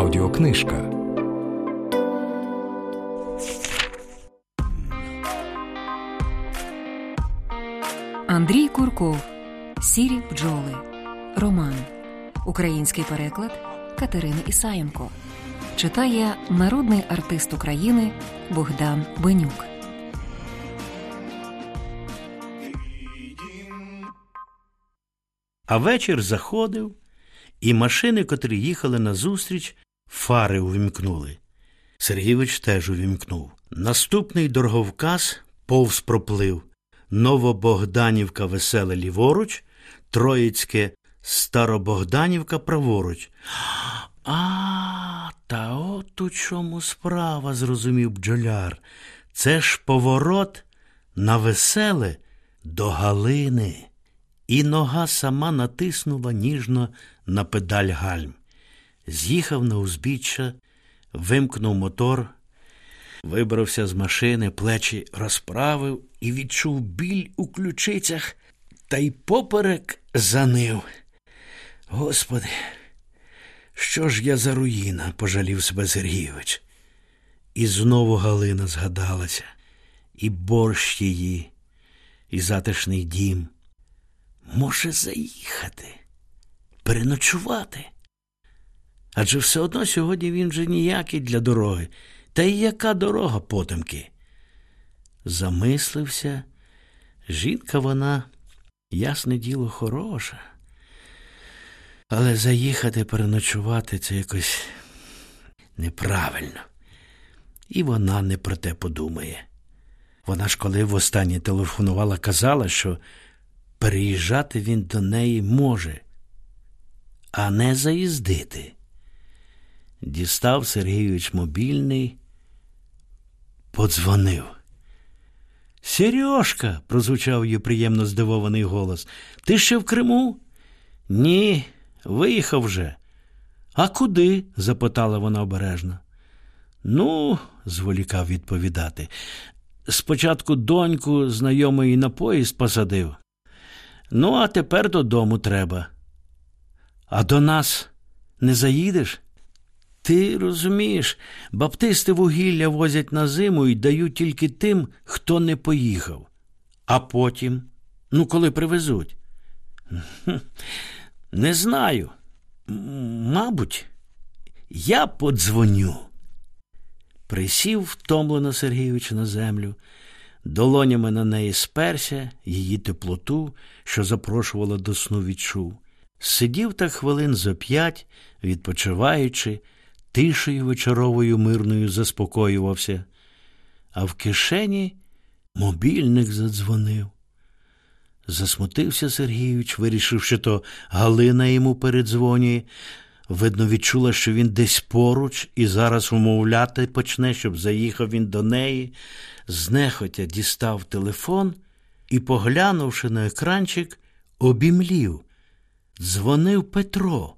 Аудіокнижка. Андрій Курков. Сірі бджоли. Роман. Український переклад Катерини Ісаєнко. Читає народний артист України Богдан Бенюк. А вечір заходив, і машини, котрі їхали назустріч, фари увімкнули. Сергійович теж увімкнув. Наступний дороговказ повз проплив. Новобогданівка веселе ліворуч, Троїцьке Старобогданівка праворуч. А, та от у чому справа, зрозумів бджоляр. Це ж поворот на веселе до Галини. І нога сама натиснула ніжно на педаль гальм. З'їхав на узбіччя, вимкнув мотор, вибрався з машини, плечі розправив і відчув біль у ключицях та й поперек занив. Господи, що ж я за руїна, пожалів себе Сергійович. І знову Галина згадалася, і борщ її, і затишний дім. Може заїхати, переночувати. Адже все одно сьогодні він же ніякий для дороги. Та й яка дорога потемки? Замислився. Жінка вона, ясне діло, хороша. Але заїхати переночувати це якось неправильно. І вона не про те подумає. Вона ж, коли востаннє телефонувала, казала, що переїжджати він до неї може, а не заїздити. Дістав Сергійович мобільний, подзвонив. Сережка, прозвучав її приємно здивований голос. Ти ще в Криму? Ні, виїхав вже. А куди? запитала вона обережно. Ну, зволікав відповідати. Спочатку доньку знайомої на поїзд посадив. Ну, а тепер додому треба. А до нас не заїдеш? Ти розумієш, баптисти вугілля возять на зиму і дають тільки тим, хто не поїхав. А потім, ну, коли привезуть? Не знаю. Мабуть, я подзвоню. Присів втомлено Сергійович на землю, долонями на неї сперся, її теплоту, що запрошувала до сну відчув. Сидів так хвилин зо п'ять, відпочиваючи, тишею вечоровою мирною заспокоювався, а в кишені мобільник задзвонив. Засмутився Сергійович, вирішивши, то Галина йому передзвонює. Видно, відчула, що він десь поруч і зараз умовляти почне, щоб заїхав він до неї. Знехотя дістав телефон і, поглянувши на екранчик, обімлів. Дзвонив Петро.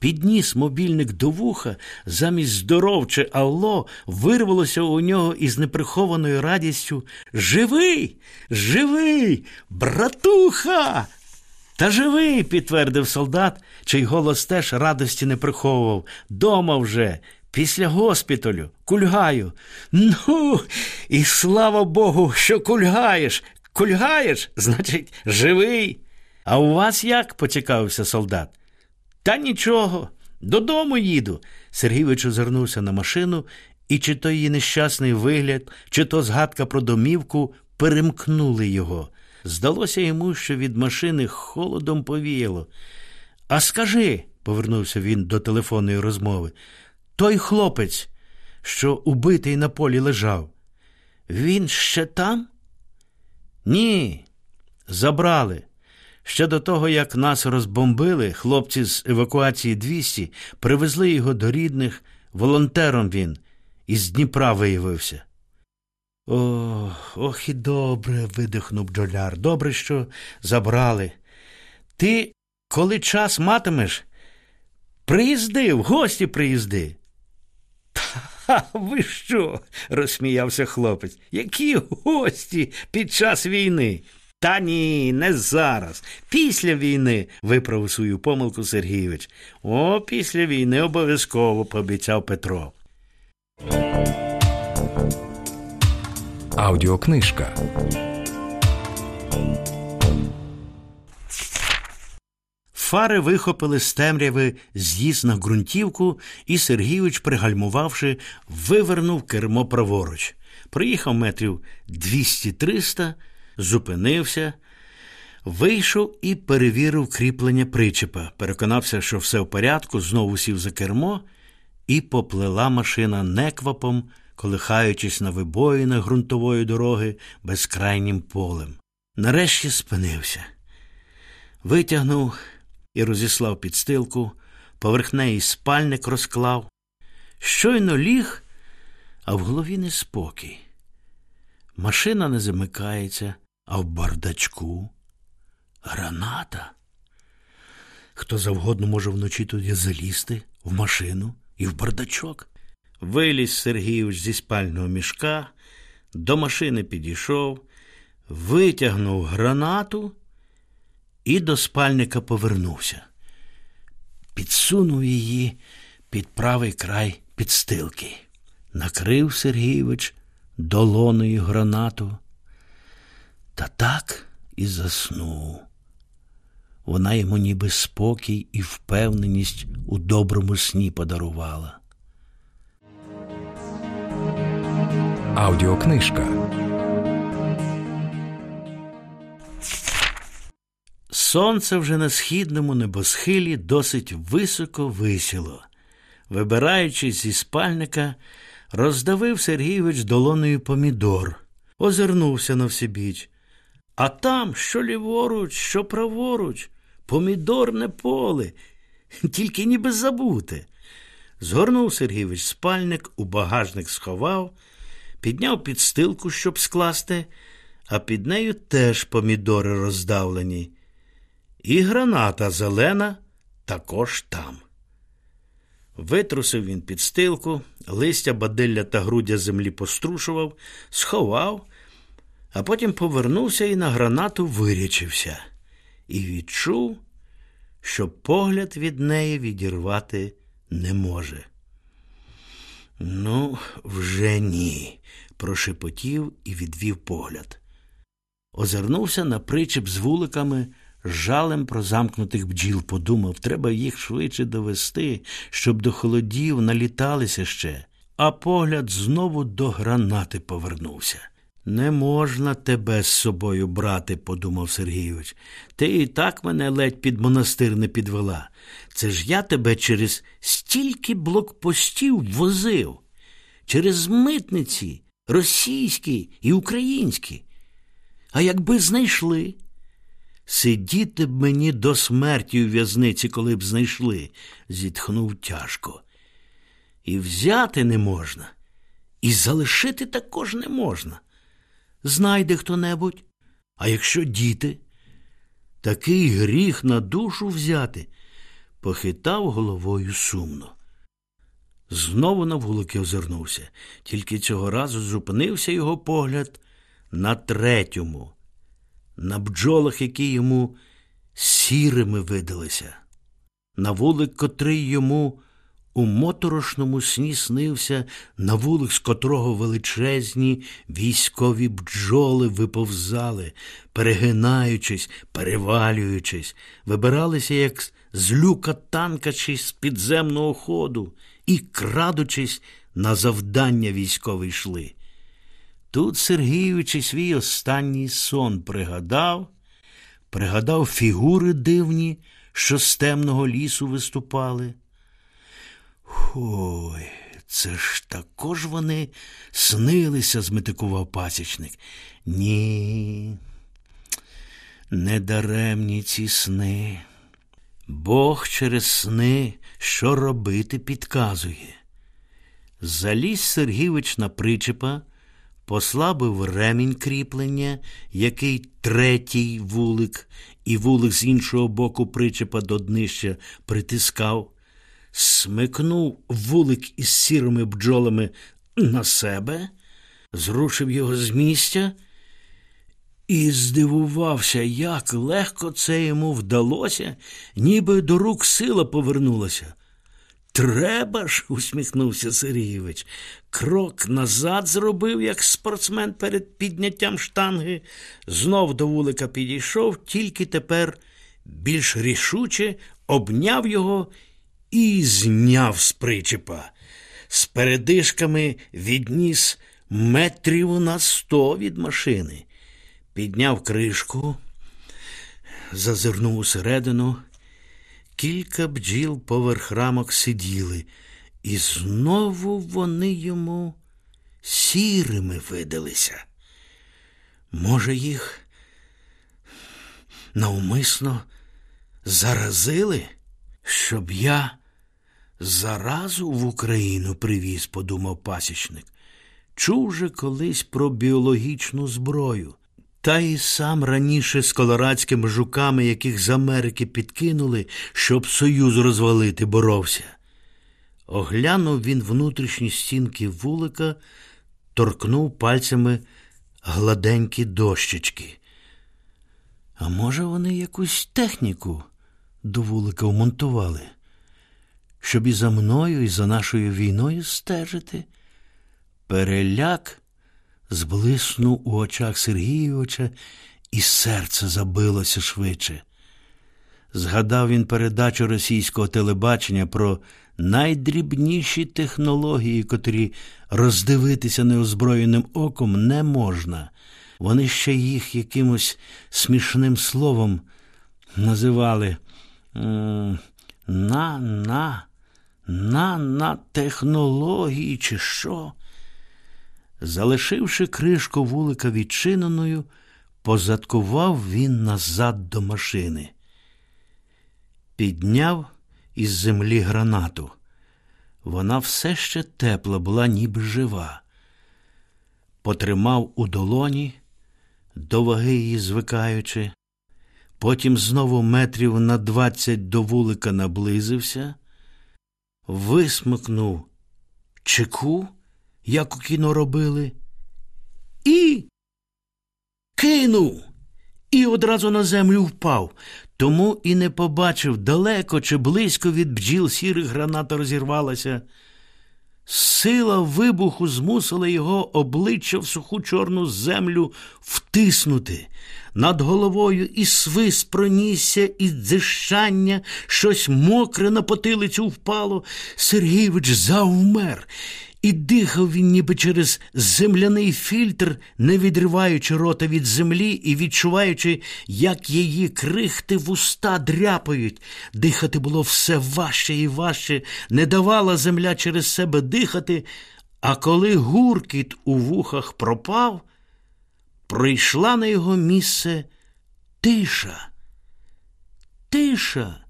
Підніс мобільник до вуха, замість здоровче Алло вирвалося у нього із неприхованою радістю Живий, живий, братуха. Та живий, підтвердив солдат, чий голос теж радості не приховував. Дома вже, після госпіталю, кульгаю. Ну, і слава Богу, що кульгаєш. Кульгаєш, значить, живий. А у вас як? поцікавився солдат. Та нічого, додому їду. Сергійович озирнувся на машину, і чи то її нещасний вигляд, чи то згадка про домівку перемкнули його. Здалося йому, що від машини холодом повіяло. А скажи, повернувся він до телефонної розмови, той хлопець, що убитий на полі лежав, він ще там? Ні, забрали. Ще до того, як нас розбомбили, хлопці з евакуації 200 привезли його до рідних, волонтером він із Дніпра виявився. Ох, ох і добре, видихнув бджоляр. Добре, що забрали. Ти, коли час матимеш, приїзди, в гості приїзди. Та ви що? розсміявся хлопець. Які гості під час війни? Та ні, не зараз. Після війни, виправив свою помилку Сергійович. О, після війни обов'язково пообіцяв Петро. Аудіокнижка. Фари вихопили з темряви з'їзд на ґрунтівку, і Сергійович, пригальмувавши, вивернув кермо праворуч. Проїхав метрів 200-300, зупинився, вийшов і перевірив кріплення причепа. Переконався, що все в порядку, знову сів за кермо, і поплила машина неквапом, колихаючись на вибоїнах ґрунтової дороги безкрайнім полем. Нарешті спинився. Витягнув і розіслав підстилку, поверх неї спальник розклав. Щойно ліг, а в голові неспокій. Машина не замикається, а в бардачку граната. Хто завгодно може вночі туди залізти, в машину і в бардачок. Виліз Сергійович зі спального мішка, до машини підійшов, витягнув гранату і до спальника повернувся. Підсунув її під правий край підстилки. Накрив Сергійович долоною гранату. Та так і заснув. Вона йому ніби спокій і впевненість у доброму сні подарувала. Аудіокнижка. Сонце вже на східному небосхилі досить високо висіло. Вибираючись зі спальника, роздавив Сергійович долоною помідор, озирнувся на всебіч. А там, що ліворуч, що праворуч, помідорне поле, тільки ніби забути. Згорнув Сергійович спальник, у багажник сховав, підняв підстилку, щоб скласти, а під нею теж помідори роздавлені. І граната зелена також там. Витрусив він підстилку, листя, бадилля та грудя землі пострушував, сховав, а потім повернувся і на гранату вирячився, і відчув, що погляд від неї відірвати не може. Ну, вже ні, прошепотів і відвів погляд. Озирнувся на причеп з вуликами, з жалем про замкнутих бджіл подумав, треба їх швидше довести, щоб до холодів наліталися ще, а погляд знову до гранати повернувся. Не можна тебе з собою брати, подумав Сергійович. Ти і так мене ледь під монастир не підвела. Це ж я тебе через стільки блокпостів возив, через митниці, російські і українські. А якби знайшли. Сидіти б мені до смерті у в'язниці, коли б знайшли, зітхнув тяжко. І взяти не можна, і залишити також не можна. Знайде хто небудь, а якщо діти, такий гріх на душу взяти, похитав головою сумно. Знову на вулики озирнувся, тільки цього разу зупинився його погляд на третьому на бджолах, які йому сірими видалися, на вулик, котрий йому у моторошному сні снився, на вулик, з котрого величезні військові бджоли виповзали, перегинаючись, перевалюючись, вибиралися, як з люка танка чи з підземного ходу, і, крадучись, на завдання військові йшли. Тут Сергійович свій останній сон пригадав, пригадав фігури дивні, що з темного лісу виступали. Ой, це ж також вони снилися, зметикував пасічник. Ні, недаремні ці сни. Бог через сни що робити підказує. Заліз Сергійович на причепа послабив ремінь кріплення, який третій вулик, і вулик з іншого боку причепа до днища притискав, смикнув вулик із сірими бджолами на себе, зрушив його з місця і здивувався, як легко це йому вдалося, ніби до рук сила повернулася. Треба ж, усміхнувся Сергійович. Крок назад зробив, як спортсмен перед підняттям штанги, знов до вулика підійшов, тільки тепер більш рішуче обняв його і зняв з причепа. З передишками відніс метрів на сто від машини, підняв кришку, зазирнув усередину. Кілька бджіл поверх рамок сиділи, і знову вони йому сірими видалися. Може, їх навмисно заразили, щоб я заразу в Україну привіз, подумав пасічник. Чув же колись про біологічну зброю. Та й сам раніше з колорадськими жуками, яких з Америки підкинули, щоб союз розвалити, боровся. Оглянув він внутрішні стінки вулика, торкнув пальцями гладенькі дощечки. А може, вони якусь техніку до вулика вмонтували, щоб і за мною, і за нашою війною стежити? Переляк зблиснув у очах Сергійовича, і серце забилося швидше. Згадав він передачу російського телебачення про найдрібніші технології, котрі роздивитися неозброєним оком не можна. Вони ще їх якимось смішним словом називали на на на на технології, чи що. Залишивши кришку вулика відчиненою, позадкував він назад до машини. Підняв із землі гранату. Вона все ще тепла була, ніби жива. Потримав у долоні, до ваги її звикаючи, потім знову метрів на двадцять до вулика наблизився, висмикнув чеку як у кіно робили, і кинув, і одразу на землю впав, тому і не побачив далеко чи близько від бджіл сірих граната розірвалася. Сила вибуху змусила його обличчя в суху чорну землю втиснути. Над головою і свист пронісся, і дзищання, щось мокре на потилицю впало. Сергійович завмер. І дихав він, ніби через земляний фільтр, не відриваючи рота від землі і відчуваючи, як її крихти в уста дряпають. Дихати було все важче і важче, не давала земля через себе дихати, а коли гуркіт у вухах пропав, прийшла на його місце тиша. Тиша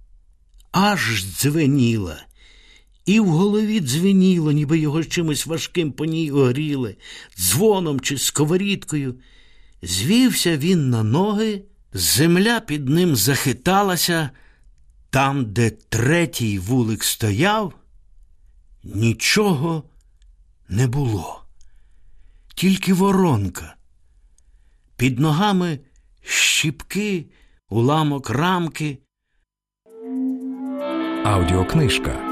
аж дзвеніла. І в голові дзвеніло, ніби його чимось важким по ній огріли, дзвоном чи сковорідкою. Звівся він на ноги, земля під ним захиталася, там, де третій вулик стояв, нічого не було, тільки воронка. Під ногами щіпки, уламок рамки. Аудіокнижка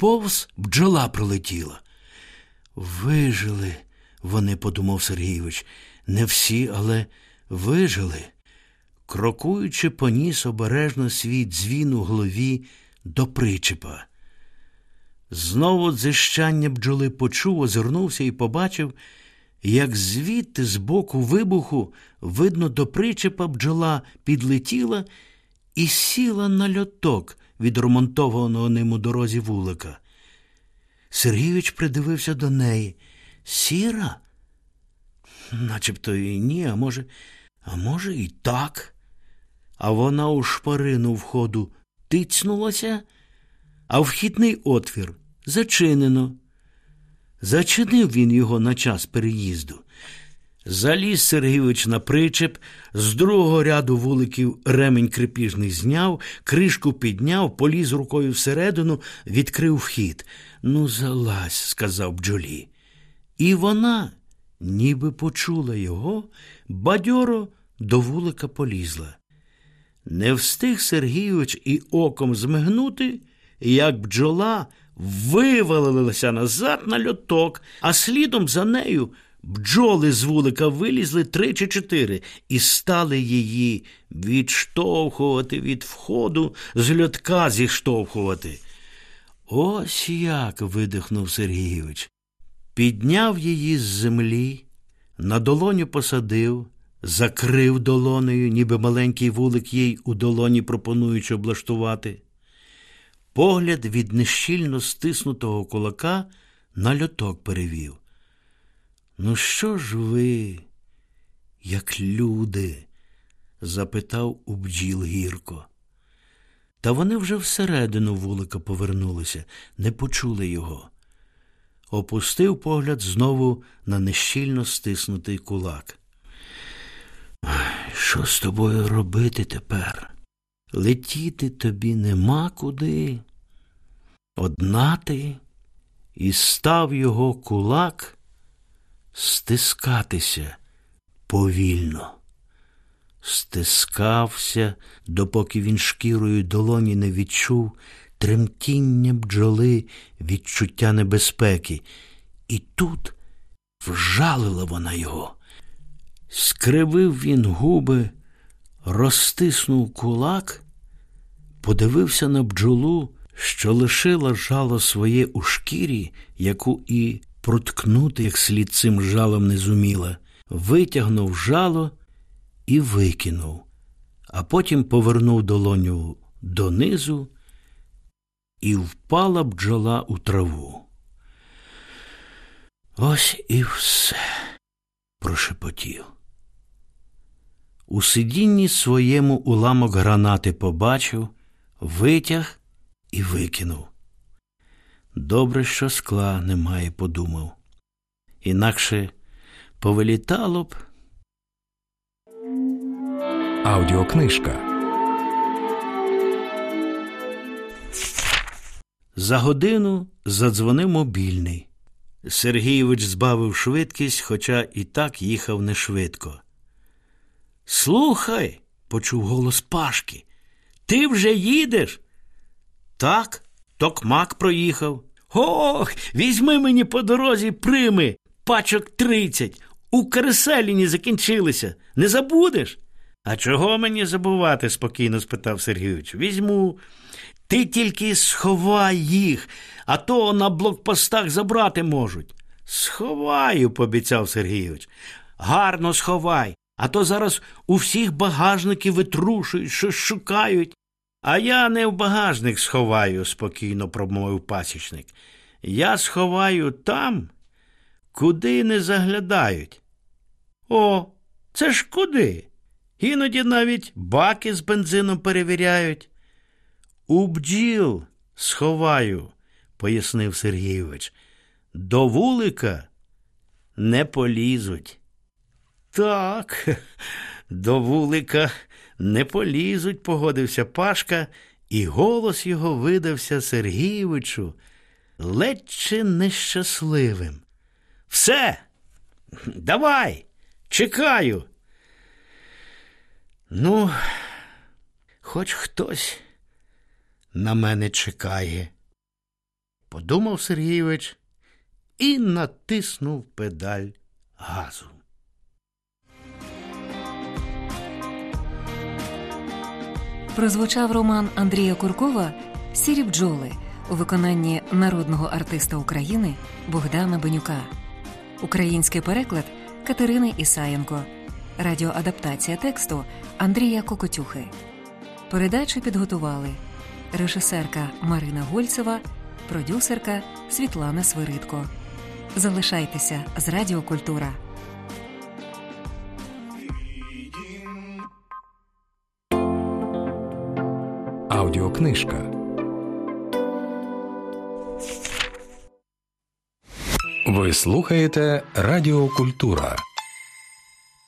повз бджола пролетіла. Вижили, вони, подумав Сергійович, не всі, але вижили. Крокуючи, поніс обережно свій дзвін у голові до причепа. Знову дзищання бджоли почув, озирнувся і побачив, як звідти з боку вибуху, видно, до причепа бджола підлетіла і сіла на льоток, відремонтованого ним у дорозі вулика. Сергійович придивився до неї. Сіра? Начебто і ні, а може, а може, і так. А вона у шпарину входу тицнулася, а вхідний отвір зачинено. Зачинив він його на час переїзду. Заліз Сергійович на причеп, з другого ряду вуликів ремень крепіжний зняв, кришку підняв, поліз рукою всередину, відкрив вхід. Ну, залазь, сказав бджолі. І вона, ніби почула його, бадьоро до вулика полізла. Не встиг Сергійович і оком змигнути, як бджола вивалилася назад на льоток, а слідом за нею бджоли з вулика вилізли три чи чотири і стали її відштовхувати від входу, з льотка зіштовхувати. Ось як. видихнув Сергійович. Підняв її з землі, на долоню посадив, закрив долонею, ніби маленький вулик їй у долоні пропонуючи облаштувати. Погляд від нещільно стиснутого кулака на льоток перевів. Ну, що ж ви, як люди? запитав у бджіл гірко. Та вони вже всередину вулика повернулися, не почули його. Опустив погляд знову на нещільно стиснутий кулак. Що з тобою робити тепер? Летіти тобі нема куди. Одна ти, і став його кулак стискатися повільно. Стискався, допоки він шкірою долоні не відчув тремтіння бджоли, відчуття небезпеки. І тут вжалила вона його. Скривив він губи, розтиснув кулак, подивився на бджолу, що лишила жало своє у шкірі, яку і проткнути як слід цим жалом не зуміла, витягнув жало і викинув, а потім повернув долоню донизу і впала бджола у траву. Ось і все, прошепотів. У сидінні своєму уламок гранати побачив, витяг і викинув. Добре, що скла немає, подумав. Інакше повилітало б. Аудіокнижка. За годину задзвонив мобільний. Сергійович збавив швидкість, хоча і так їхав не швидко. Слухай, почув голос Пашки. Ти вже їдеш? Так, токмак проїхав. Ох, візьми мені по дорозі прими, пачок тридцять. У Кареселіні закінчилися. Не забудеш? А чого мені забувати? спокійно спитав Сергійович. Візьму. Ти тільки сховай їх, а то на блокпостах забрати можуть. Сховаю, пообіцяв Сергійович. Гарно сховай, а то зараз у всіх багажники витрушують, щось шукають. А я не в багажник сховаю, спокійно промовив пасічник. Я сховаю там, куди не заглядають. О, це ж куди? Іноді навіть баки з бензином перевіряють. У бджіл сховаю, пояснив Сергійович. До вулика не полізуть. Так, до вулика не полізуть, погодився Пашка, і голос його видався Сергійовичу ледь чи нещасливим. Все, давай, чекаю. Ну, хоч хтось на мене чекає, подумав Сергійович і натиснув педаль газу. Прозвучав роман Андрія Куркова Сірі бджоли у виконанні народного артиста України Богдана Бенюка, український переклад Катерини Ісаєнко, радіоадаптація тексту Андрія Кокотюхи. Передачу підготували режисерка Марина Гольцева, продюсерка Світлана Свиридко. Залишайтеся з Радіокультура. Аудіокнижка. Ви слухаєте Радіокультура.